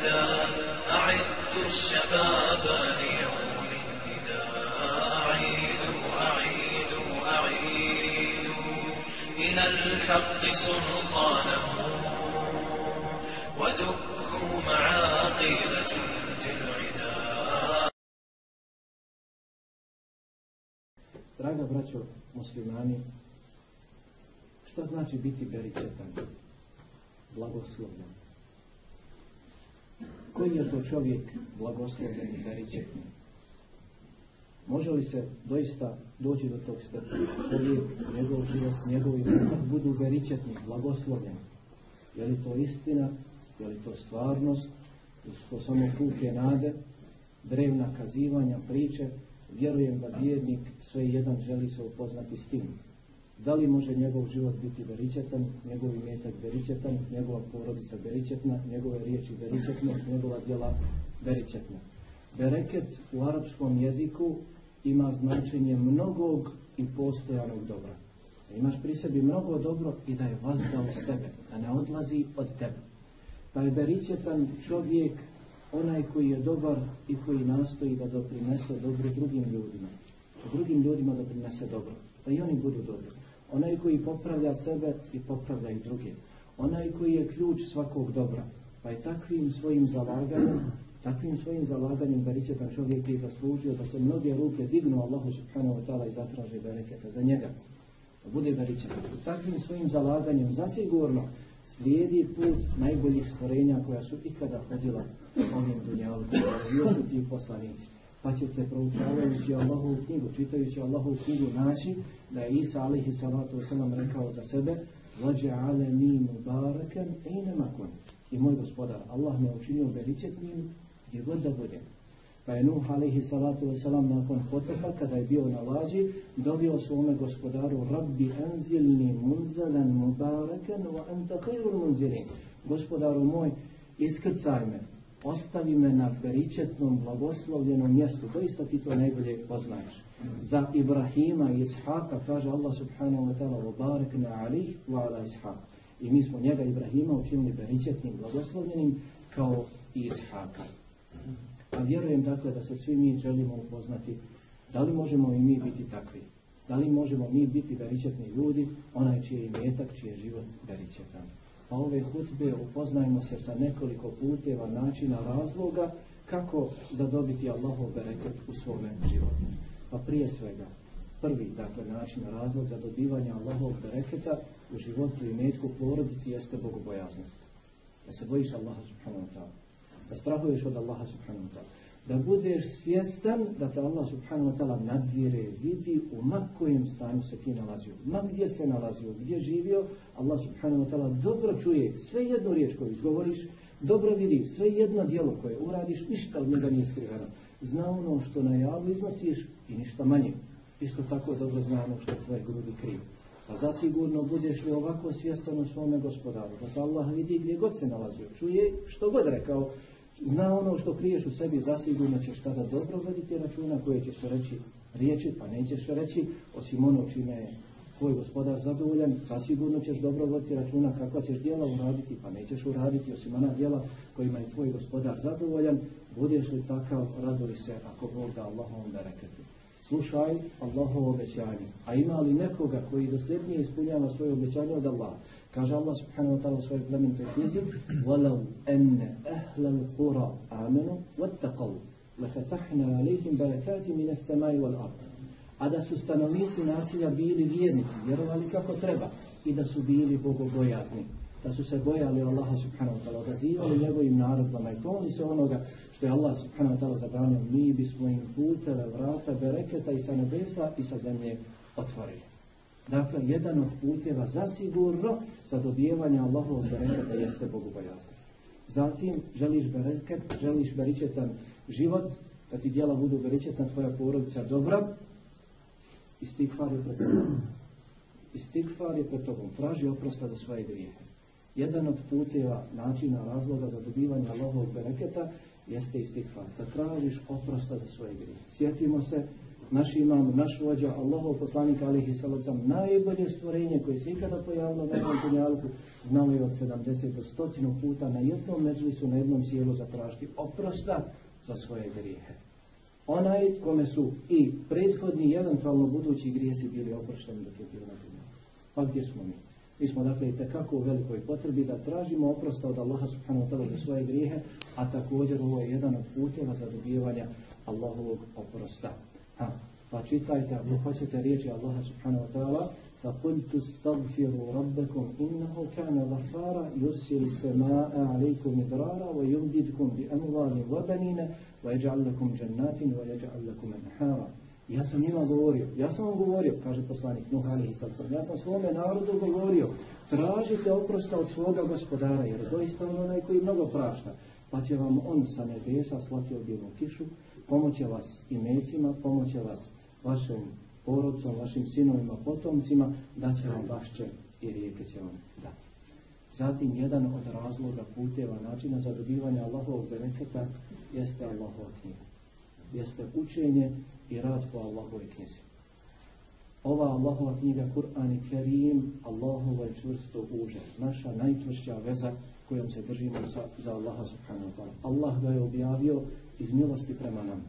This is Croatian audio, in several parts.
العدا أعدوا الشباب ليوم النداء أعيدوا أعيدوا أعيدوا إلى الحق سلطانه ودكوا معاقل جند العدا Draga braćo muslimani, šta znači biti beričetan, blagoslovljen? Koji je to čovjek blagoslovljen i beričetan? Može li se doista doći do tog stepena? Čovjek, njegov život, njegovi budu beričetni, blagoslovljeni. Je li to istina? Je li to stvarnost? Ili su to samo puke nade, drevna kazivanja, priče? Vjerujem da vjernik sve jedan želi se upoznati s tim. Da li može njegov život biti beričetan, njegov imetak beričetan, njegova porodica beričetna, njegove riječi beričetne, njegova djela beričetna. Bereket u arapskom jeziku ima značenje mnogog i postojanog dobra. Imaš pri sebi mnogo dobro i da je vazdao s tebe, da ne odlazi od tebe. Pa je beričetan čovjek onaj koji je dobar i koji nastoji da doprinese dobro drugim ljudima. Drugim ljudima doprinese dobro. Da i oni budu dobri. Onaj koji popravlja sebe i popravlja i druge. Onaj koji je ključ svakog dobra. Pa je takvim svojim zalaganjem, takvim svojim zalaganjem beričetan čovjek je zaslužio da se mnoge ruke dignu Allahu subhanahu wa ta'ala i zatraže bereketa za njega. Da bude beričetan. Takvim svojim zalaganjem zasigurno slijedi put najboljih stvorenja koja su ikada hodila ovim dunjalkom. Još su ti poslanici Pa ćete proučavajući Allahovu knjigu, čitajući Allahovu knjigu naći da je Isa alihi salatu wasalam rekao za sebe وَجَعَلَنِي مُبَارَكًا اَيْنَمَا كُنْ I moj gospodar, Allah me učinio beričetnim gdje god da budem. Pa je Nuh alaihi salatu wasalam nakon potopa, kada je bio na lađi, dobio svome gospodaru Rabbi anzilni munzalan mubarakan wa anta khairul munzilin. Gospodaru moj, iskrcaj me, ostavi me na beričetnom, blagoslovljenom mjestu. Doista ti to najbolje poznaješ. Za Ibrahima i Ishaka kaže Allah subhanahu wa ta'ala وَبَارَكْ عَلِيهِ وَعَلَى Ishaq. I mi smo njega Ibrahima učinili beričetnim, blagoslovljenim kao i Ishaka. A vjerujem dakle da se svi mi želimo upoznati da li možemo i mi biti takvi. Da li možemo mi biti beričetni ljudi, onaj čiji je imetak, čiji je život beričetan. Pa ove hutbe upoznajmo se sa nekoliko puteva, načina, razloga kako zadobiti Allahov bereket u svome životu. Pa prije svega, prvi dakle način, razlog za dobivanje Allahovog bereketa u životu i metku porodici jeste bogobojaznost. Da se bojiš Allaha subhanahu wa ta'ala. Da strahuješ od Allaha subhanahu wa ta'ala. Da budeš svjestan da te Allah subhanahu wa ta'ala nadzire, vidi u ma kojem stanju se ti nalazio. Ma gdje se nalazio, gdje živio, Allah subhanahu wa ta'ala dobro čuje sve jednu riječ koju izgovoriš, dobro vidi sve jedno djelo koje uradiš, ništa od njega nije skriveno. Zna ono što na javu iznosiš i ništa manje. Isto tako dobro zna ono što tvoje grudi kriju. Pa zasigurno budeš li ovako svjestan u svome gospodaru, da te Allah vidi gdje god se nalazio, čuje što god rekao, zna ono što kriješ u sebi, zasigurno ćeš tada dobro voditi računa koje ćeš reći riječi, pa nećeš reći, osim ono čime je tvoj gospodar zadovoljan, zasigurno ćeš dobro voditi računa kakva ćeš djela uraditi, pa nećeš uraditi, osim ona djela kojima je tvoj gospodar zadovoljan, budeš li takav, radoj se ako Bog da Allahom da. Slušaj Allahovo obećanje. A ima li nekoga koji dosljednije ispunjava svoje obećanje od Allaha? Kaže Allah subhanahu wa ta'ala u svojoj plemenitoj knjizi وَلَوْ أَنَّ أَهْلَ الْقُرَى آمَنُوا وَاتَّقَوْا لَفَتَحْنَا عَلَيْهِمْ بَرَكَاتِ مِنَ السَّمَاءِ وَالْأَرْضِ A da su stanovnici nasilja bili vjernici, vjerovali kako treba i da su bili bogobojazni, da su se bojali Allaha subhanahu wa ta'ala, odazivali njegovim narodbama i klonili se onoga što je Allah subhanahu wa ta'ala zabranio, mi bismo im puteve, vrata, bereketa i sa nebesa i sa zemlje otvorili. Dakle, jedan od puteva zasigurno za dobijevanje Allahovog bereketa jeste bogobojaznost. Zatim, želiš bereket, želiš beričetan život, da ti djela budu beričetna, tvoja porodica dobra, istikfar je pred tobom. Istikfar je pred tobom, traži oprosta za svoje grijehe. Jedan od puteva, načina, razloga za dobivanje Allahovog bereketa jeste istikfar, da tražiš oprosta za svoje grijehe. Sjetimo se naš imam, naš vođa, Allahov poslanik alihi salacam, najbolje stvorenje koje se ikada pojavilo na ovom dunjalku, znao je od 70 do 100 puta na jednom međlisu, na jednom sjelu zatražiti oprosta za svoje grijehe. Onaj kome su i prethodni i eventualno budući grijesi bili oprošteni dok je bio na dunjalku. Pa gdje smo mi? Mi smo dakle i tekako u velikoj potrebi da tražimo oprosta od Allaha subhanahu wa ta'ala za svoje grijehe, a također ovo je jedan od puteva za dobivanja Allahovog oprosta. Ha, pa čitajte, ako hoćete riječi Allaha subhanahu wa ta'ala, فَقُلْتُ اسْتَغْفِرُوا رَبَّكُمْ إِنَّهُ كَانَ غَفَّارًا يُرْسِلِ السَّمَاءَ عَلَيْكُمْ مِدْرَارًا وَيُمْدِدْكُمْ بِأَمْوَالٍ وَبَنِينَ وَيَجْعَلْ لَكُمْ جَنَّاتٍ وَيَجْعَلْ لَكُمْ أَنْهَارًا Ja sam njima govorio, ja sam vam govorio, kaže poslanik Nuh sallam, ja sam svome narodu govorio, tražite oprosta od svoga gospodara, jer doista on onaj koji mnogo prašta, pa će vam on sa nebesa slati objevnu kišu, pomoće vas i mecima, pomoće vas vašim porodcom, vašim sinovima, potomcima, da će vam vašće i rijeke će vam dati. Zatim, jedan od razloga, puteva, načina za dobivanje Allahovog benefeta jeste Allahova knjiga. Jeste učenje i rad po Allahovoj knjizi. Ova Allahova knjiga Kur'an i Kerim, Allahova je čvrsto uže, naša najčvršća veza kojom se držimo za, za Allaha subhanahu wa ta'ala. Allah ga je objavio iz milosti prema nama,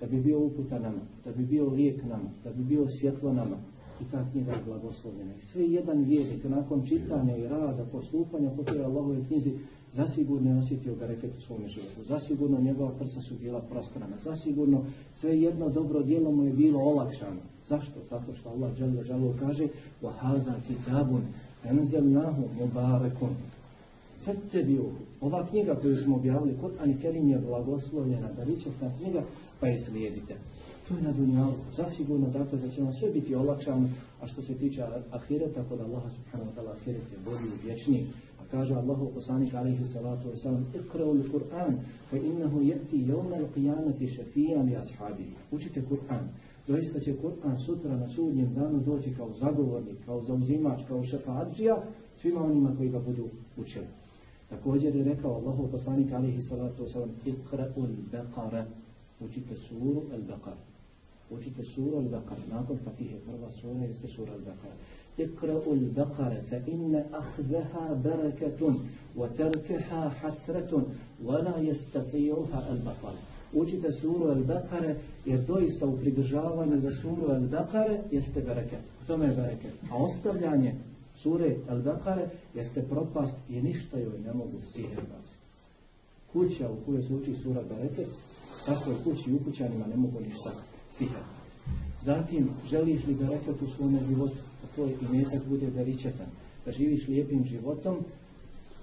da bi bio uputa nama, da bi bio lijek nama, da bi bio svjetlo nama. I ta knjiga je blagoslovljena. I sve jedan vjernik nakon čitanja i rada, postupanja po toj Allahove knjizi, zasigurno je osjetio bereket u svome životu. Zasigurno njegova prsa su bila prostrana. Zasigurno sve jedno dobro djelo mu je bilo olakšano. Zašto? Zato što Allah dželle džalaluhu kaže: "Wa hada kitabun anzalnahu mubarakun." Fattabi'uhu. Ova knjiga koju smo objavili, Kur'an i Kerim je blagoslovljena, beričetna knjiga, pa je slijedite. To je na dunjalu. Zasigurno dakle da će vam sve biti olakšano, a što se tiče ahireta, kod Allaha subhanahu wa ta'ala ahiret je bolji i vječniji. Kaže Allahu poslanik alaihi salatu wa salam, ikra'u li Kur'an, fa innahu jeti jevna il qiyamati šefijan li ashabihi. Učite Kur'an. Doista će Kur'an sutra na sudnjem danu doći kao zagovornik, kao zauzimač, kao šefaatđija svima onima koji ga budu učili. Također je rekao Allahu poslanik alaihi salatu wa salam, ikra'u l-Baqara, učite suru al-Baqara. Učite suru al-Baqara. Nakon Fatihe prva sura jeste sura al-Baqara. اقرأوا البقرة فإن أخذها بركة وتركها حسرة ولا يستطيعها البطل Učite suru Al-Baqara jer doista u pridržavanju za suru Al-Baqara jeste bereket. U tome je bereket. A ostavljanje sure Al-Baqara jeste propast i ništa joj ne mogu sihrbazi. Kuća u kojoj se uči sura bereket, tako je kući i ukućanima ne mogu ništa sihrbazi. Zatim, želiš li bereket u svome životu, da Tvoj imetak bude beričetan, da živiš lijepim životom,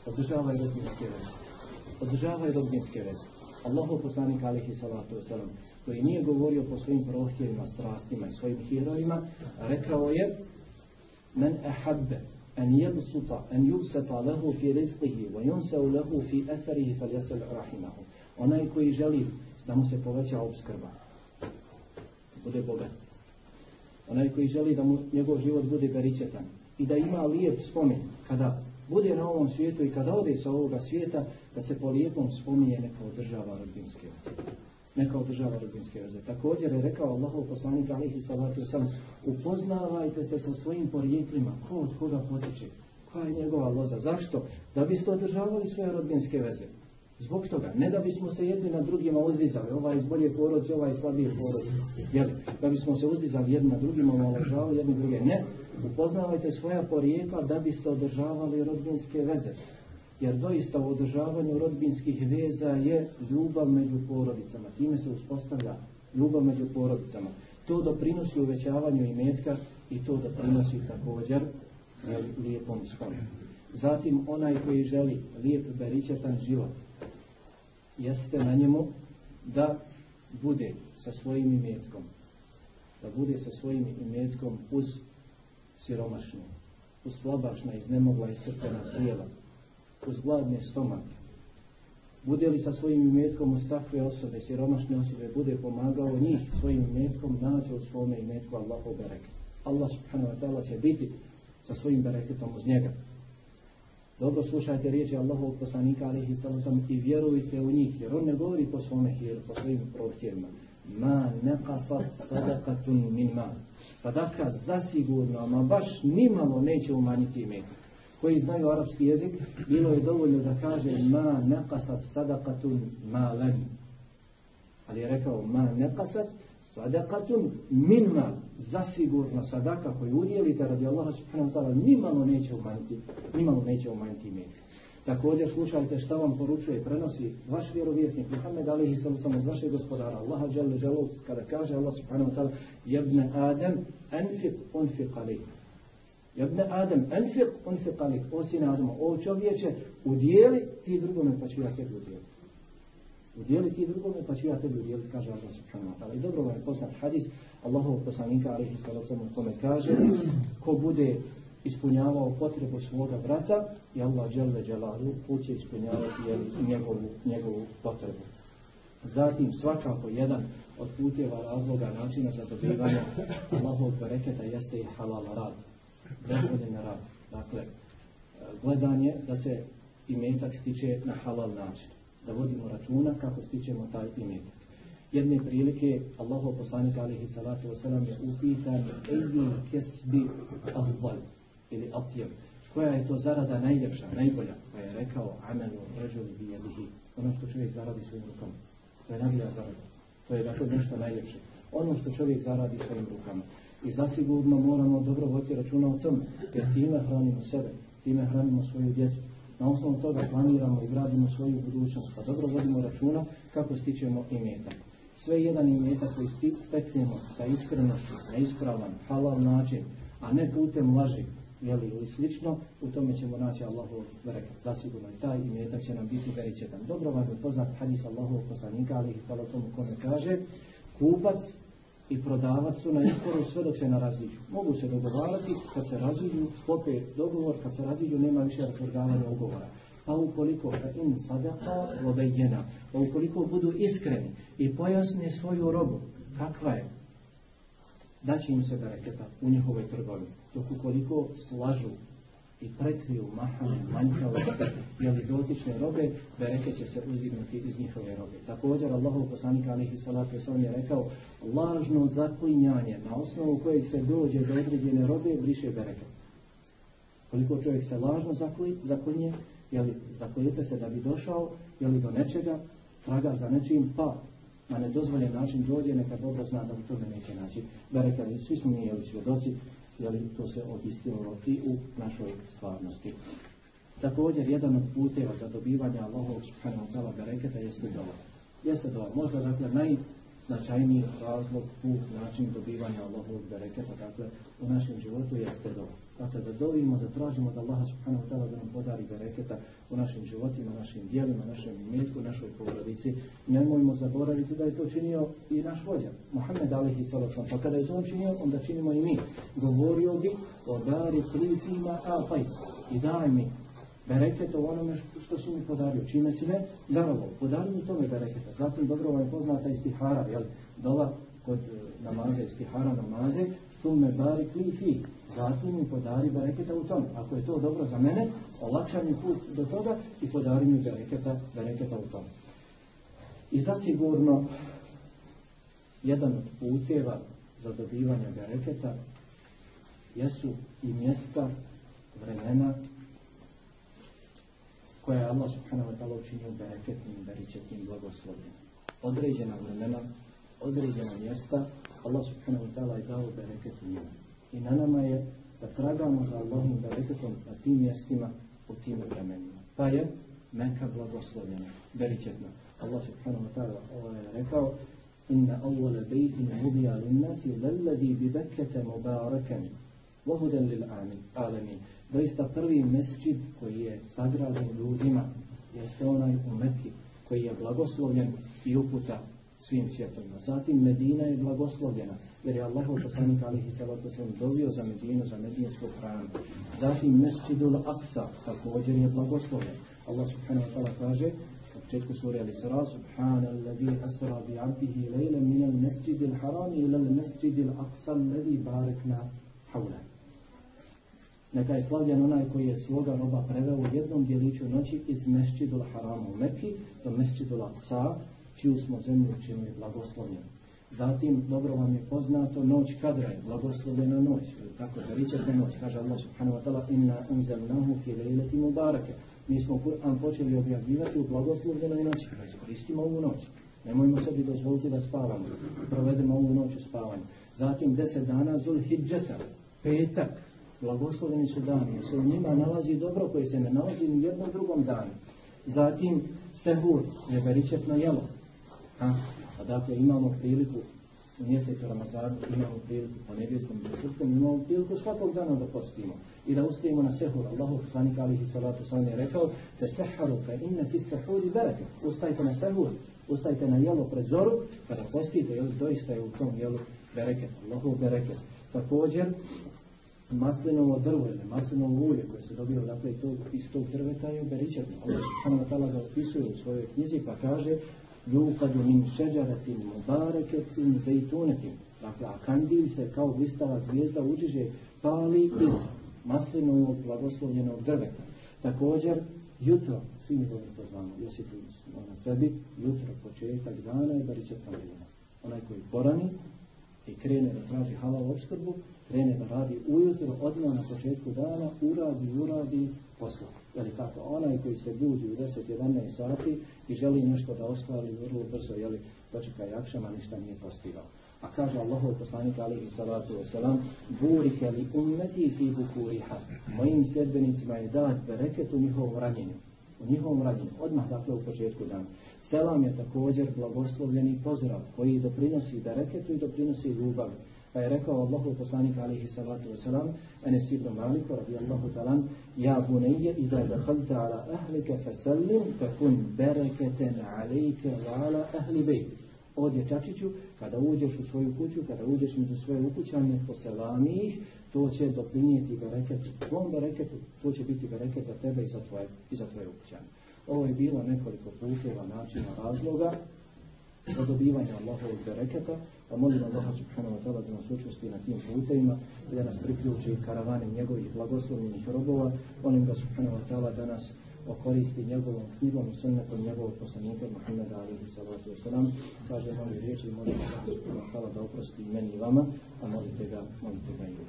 održavaj rodbinske veze. Održavaj rodbinske veze. Allahu poslanik alihi salatu wasalam, koji nije govorio po svojim prohtjevima, strastima i svojim herojima, rekao je Men ahabbe an yabsuta an yubsata lahu fi rizqihi wa yunsau lahu fi atharihi falyasil rahimahu. Onaj koji želi da mu se poveća obskrba, bude bogat. Onaj koji želi da mu njegov život bude beričetan i da ima lijep spomen kada bude na ovom svijetu i kada ode sa ovoga svijeta, da se po lijepom spominje neka održava rodbinske veze. Neka održava rodbinske veze. Također je rekao Allahov poslanik alihi salatu sam, upoznavajte se sa svojim porijeklima, ko od koga potiče, koja je njegova loza, zašto? Da biste održavali svoje rodbinske veze. Zbog toga, ne da bismo se jedni na drugima uzdizali, ovaj iz bolje porodce, ovaj iz slabije porodce, jeli? da bismo se uzdizali jedni na drugima, omaložavali jedni druge, ne. Upoznavajte svoja porijekla da biste održavali rodbinske veze. Jer doista u održavanju rodbinskih veza je ljubav među porodicama. Time se uspostavlja ljubav među porodicama. To doprinosi uvećavanju imetka i to doprinosi također jel, lijepom spomenu. Zatim onaj koji želi lijep beričetan život, jeste na njemu da bude sa svojim imetkom, da bude sa svojim imetkom uz siromašnu, uz slabašna, iznemogla, iscrpena tijela, uz gladne stomake. Bude li sa svojim imetkom uz takve osobe, siromašne osobe, bude pomagao njih svojim imetkom, nađe u svome imetku Allahu bereket. Allah subhanahu wa ta'ala će biti sa svojim bereketom uz njega. Dobro slušajte riječi Allahovog poslanika alaihi sallam i vjerujte u njih, jer on ne govori po svome hiru, po svojim prohtjevima, ma neqasat sadakatun min ma. Sadaka zasigurno, ama baš nimalo neće umanjiti imetak. Koji znaju arapski jezik, bilo je dovoljno da kaže ma neqasat sadakatun ma. Ali je rekao ma neqasat sadakatun min ma. Zasigurno sadaka koju udjelite radi Allaha subhanahu wa ta'ala nimalo neće umanjiti, nimalo neće umanjiti imetak. Također slušajte šta vam poručuje i prenosi vaš vjerovjesnik Muhammed alihi sallam sam od vašeg gospodara Allaha dželle dželalu kada kaže Allah subhanahu wa ta'ala jebne Adem enfiq unfiq alik jebne Adem enfiq unfiq alik o sine Adama, o čovječe udjeli ti drugome pa ću ja tebi udjeliti udjeli ti drugome pa ću ja tebi udjeliti kaže Allah subhanahu wa ta'ala i dobro vam je poznat hadis Allahovog poslanika alihi sallam u kome kaže ko bude ispunjavao potrebu svoga brata i Allah dželle dželalu će ispunjavati njegovu, njegovu potrebu. Zatim svakako jedan od puteva razloga načina za dobivanje Allahovog bereketa jeste i halal rad. Dozvoljen rad. Dakle, gledanje da se imetak stiče na halal način. Da vodimo računa kako stičemo taj imetak. Jedne prilike Allahov poslanik alihi salatu wasalam je upitan Ejju kesbi afdal ili atjem. Koja je to zarada najljepša, najbolja? Pa je rekao amelu ređuli bi jedihi. Ono što čovjek zaradi svojim rukama. To je najbolja zarada. To je dakle nešto najljepše. Ono što čovjek zaradi svojim rukama. I zasigurno moramo dobro voditi računa o tom, jer time hranimo sebe, time hranimo svoju djecu. Na osnovu toga planiramo i gradimo svoju budućnost, pa dobro vodimo računa kako stičemo imetak. Sve jedan imetak koji steknemo sa iskrenošću, na ispravan, halal način, a ne putem laži, jeli, ili slično, u tome ćemo naći Allahov bereket. Zasigurno i taj imetak će nam biti beričetan. Dobro vam je poznat hadis Allahovog poslanika, ali i salacom u kome kaže, kupac i prodavac su na izboru sve dok se ne. Mogu se dogovarati, kad se raziđu, sklope dogovor, kad se raziđu, nema više razvrgavanja ugovora. Pa ukoliko in sadaka lobejena, pa ukoliko budu iskreni i pojasne svoju robu, kakva je, daće im se bereketa u njihovoj trgovini. Dok ukoliko slažu i prekriju mahane, manjkavosti, jeli dotične robe, bereke će se uzdignuti iz njihove robe. Također, Allahov poslanik alihi salatu wasalam je rekao, lažno zaklinjanje na osnovu kojeg se dođe do određene robe, briše bereke. Koliko čovjek se lažno zakli, zaklinje, jeli zaklijete se da bi došao, jeli do nečega, traga za nečim, pa na nedozvoljen način dođe, neka dobro zna da u tome neće naći bereka. Svi smo mi jeli svjedoci, jeli to se obistinilo i u našoj stvarnosti. Također, jedan od puteva za dobivanje Allahovog subhanahu wa ta'ala bereketa jeste dova. Jeste dova. Možda, dakle, najznačajniji razlog, put, način dobivanja Allahovog bereketa, dakle, u našem životu jeste dova. Dakle, da dovimo, da tražimo da Allah subhanahu wa ta'ala da nam podari bereketa u našim životima, našim dijelima, našem imetku, našoj porodici. Nemojmo zaboraviti da je to činio i naš vođa, Muhammed alihi sallam. Pa kada je to činio, onda činimo i mi. Govorio bi o dari klifima apaj i daj mi bereket o onome što su mi podario. Čime si me darovo. Podari mi tome bereketa. Zatim dobro vam je poznata istihara, jel? Dova kod namaze, istihara namaze, Tume bari klifi. Zatim mi podari bereketa u tom. Ako je to dobro za mene, olakša mi put do toga i podari mi bereketa, bereketa u tom. I zasigurno, jedan od puteva za dobivanje bereketa jesu i mjesta, vremena koje je Allah subhanahu wa ta'ala učinio bereketnim, beričetnim, blagoslovljenim. Određena vremena, određena mjesta, Allah subhanahu wa ta'ala je dao bereket u njima. I na nama je da tragamo za Allahom bereketom na tim mjestima, u tim vremenima. Pa je Meka blagoslovljena, beričetna. Allah subhanahu wa ta'ala je rekao Inna awwala bejtin hudija linnasi lalladi bi Bekkete mubarakan wahudan lil alamin. Doista prvi mesčid koji je sagrađen ljudima jeste onaj u Mekki koji je blagoslovljen i uputa svim svjetovima. Zatim Medina je blagoslovljena jer je Allahov poslanik alihi salatu sam za Medinu, za medinsku hranu. Zatim Mesčidul Aksa također je blagoslovljen. Allah subhanahu wa ta'ala kaže u početku sura Al-Isra Subhana alladhi asra bi abdihi lejla min al mesjidil harami ila al mesjidil aksa alladhi barekna hawla. Neka je slavljen onaj koji je svoga roba preveo u jednom dijeliću noći iz Mesjidul Harama u Mekki do Mesjidul Aksa, čiju smo zemlju učinili blagoslovljenu. Zatim, dobro vam je poznato, noć kadra je, blagoslovljena noć, tako, beričetna noć, kaže Allah subhanahu wa ta'ala, inna unzalnahu fi lejleti mubarake. Mi smo Kur'an počeli objavljivati u blagoslovljenoj noći, pa iskoristimo ovu noć. Nemojmo sebi dozvoliti da spavamo, provedemo ovu noć u spavanju. Zatim, deset dana Zul Hidžeta, petak, blagoslovljeni su dani, jer se u njima nalazi dobro koje se ne nalazi ni u jednom drugom danu. Zatim, Sehur, je beričetno jelo. A, a dakle, imamo priliku u mjesecu Ramazanu, imamo priliku ponedjeljkom i četvrtkom, imamo priliku svakog dana da postimo i da ustajemo na sehur. Allahu poslanik alihi salatu sallam je rekao te seharu fe inne fi sehuri bereke. Ustajte na sehur, ustajte na jelo pred zoru, kada postite, jel, doista je u tom jelu bereket, Allahu bereket. Također, maslinovo drvo ili maslinovo ulje koje se dobio dakle iz tog drveta je subhanahu wa ta'ala ga opisuje u svojoj knjizi pa kaže Lukadu min šeđaratin mubareketin zejtunetin. Dakle, a kandil se kao blistava zvijezda uđiže pali iz maslinovog blagoslovljenog drveta. Također, jutro, svi mi dobro to znamo, smo na sebi, jutro, početak dana je beričetna vremena. Onaj koji porani i krene da traži halal obskrbu, krene da radi ujutro, odmah na početku dana, uradi, uradi posla. Jeli tako, onaj koji se budi u 10-11 sati i želi nešto da ostvari vrlo brzo, jeli, dočeka jakšama, ništa nije postigao. A kaže Allahov poslanik alihi salatu wasalam, burike li ummeti fi bukuriha. Mojim sljedbenicima je dat bereket u njihovom ranjenju. U njihovom ranjenju, odmah dakle u početku dana. Selam je također blagoslovljeni pozdrav koji doprinosi bereketu i doprinosi ljubavi. Pa je rekao Allahu poslanik alihi salatu wasalam, Enes ibn Maliku radijallahu talan, Ja bunije, ida dakhalta ala ahlike fasallim, fakun bereketen alejke wa ala ahli bejti. O dječačiću, kada uđeš u svoju kuću, kada uđeš među svoje ukućane, poselami ih, to će doprinijeti bereket, tvom bereketu, to će biti bereket za tebe i za tvoje, i za tvoje ukućane. Ovo je bilo nekoliko puteva, načina, razloga za dobivanje Allahovog bereketa, pa molim Allaha subhanahu wa ta'ala da nas učusti na tim putevima i da nas priključi karavane njegovih blagoslovljenih robova. Molim ga subhanahu wa ta'ala da nas okoristi njegovom knjigom i sunnetom njegovog poslanika Muhammeda alihi salatu wasalam. Kaže moje riječi i molim Allaha subhanahu wa ta'ala da oprosti meni i vama, a molite ga, molite ga i vi.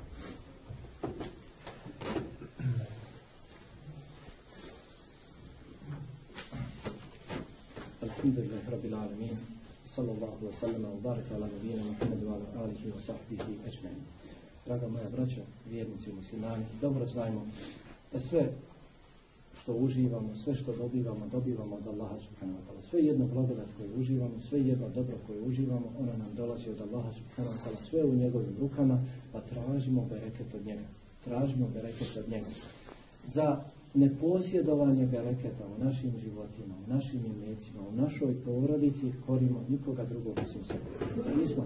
Alhamdulillah Rabbil Alamin. Sallallahu wa sallam wa baraka ala nabijena Muhammedu ala alihi wa sahbihi ečmenim. Draga moja braća, vjernici i muslimani, dobro znajmo da sve što uživamo, sve što dobivamo, dobivamo od Allaha subhanahu wa ta'ala. Sve jedno blagodat koje uživamo, sve jedno dobro koje uživamo, ona nam dolazi od Allaha subhanahu wa ta'ala, sve u njegovim rukama, pa tražimo bereket od njega. Tražimo bereket od njega. Za neposjedovanje bereketa u našim životima, u našim imecima, u našoj porodici korimo nikoga drugog osim sebe. Mi smo,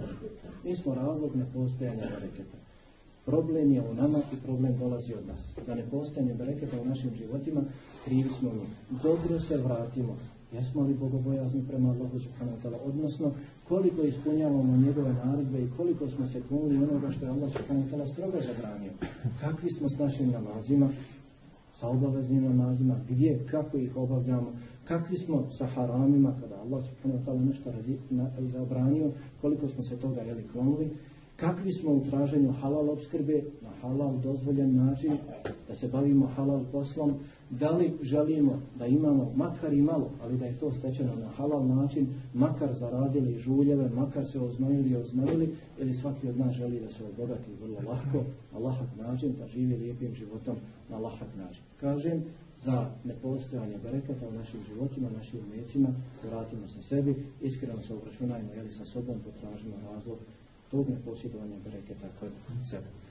mi smo razlog nepostojanja bereketa. Problem je u nama i problem dolazi od nas. Za nepostojanje bereketa u našim životima krivi smo mi. Dobro se vratimo. Jesmo li bogobojazni prema Allahu subhanahu? Odnosno, koliko ispunjavamo njegove naredbe i koliko smo se klonili onoga što je Allah subhanahu wa ta'ala strogo zabranio. Kakvi smo s našim namazima? Sa obaveznim namazima, gdje, kako ih obavljamo, kakvi smo sa haramima, kada Allah subhanahu wa ta'ala nešto radi, na, zabranio, koliko smo se toga jeli klonili, kakvi smo u traženju halal obskrbe, na halal dozvoljen način, da se bavimo halal poslom, da li želimo da imamo makar i malo, ali da je to stečeno na halal način, makar zaradili žuljeve, makar se oznojili i oznojili, ili svaki od nas želi da se obogati vrlo lahko, na lahak način, da živi lijepim životom na lahak način. Kažem, za nepostojanje berekata u našim životima, našim umjecima, vratimo se sebi, iskreno se obračunajmo, jeli sa sobom, potražimo razlog tog neposjedovanja bereketa kod sebe.